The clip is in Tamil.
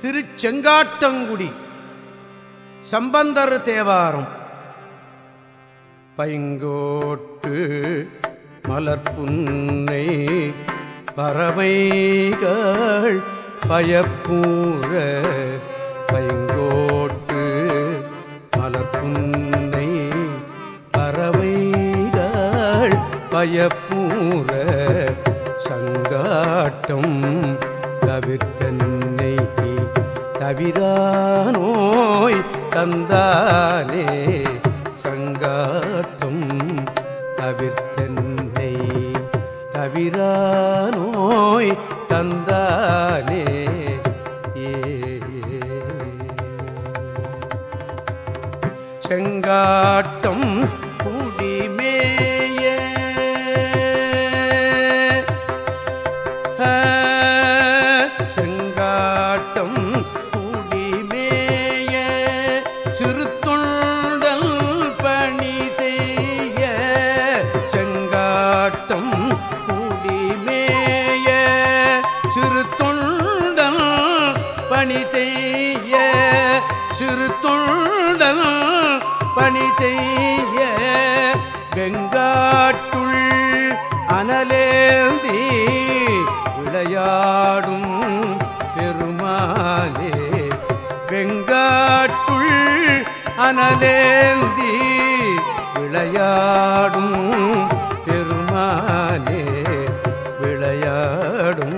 திருச்செங்காட்டங்குடி சம்பந்தர் தேவாரம் பைங்கோட்டு மலர்புன்னை பறவைகள் பயப்பூர பைங்கோட்டு மலர்புன்னை பறவைகள் பயப்பூர சங்காட்டம் தவிர்த்த தவிரானோய் தந்தானே சங்காட்டம் தவிர்த்தென்னை தவிரானோய் தந்தானே செங்காட்டம் குடிமேய செங்காட்டம் சிறுத்தொண்டல் பணி செய்ய செங்காட்டம் குடிமேய சிறுத்தொண்டல் பணி செய்ய சிறுத்தொண்டல் பணி செய்ய வெங்காட்டுள் அனலேந்தி விளையாடும் பெருமானே வெங்காட்டு அனலேந்தி விளையாடும் பெருமானே விளையாடும்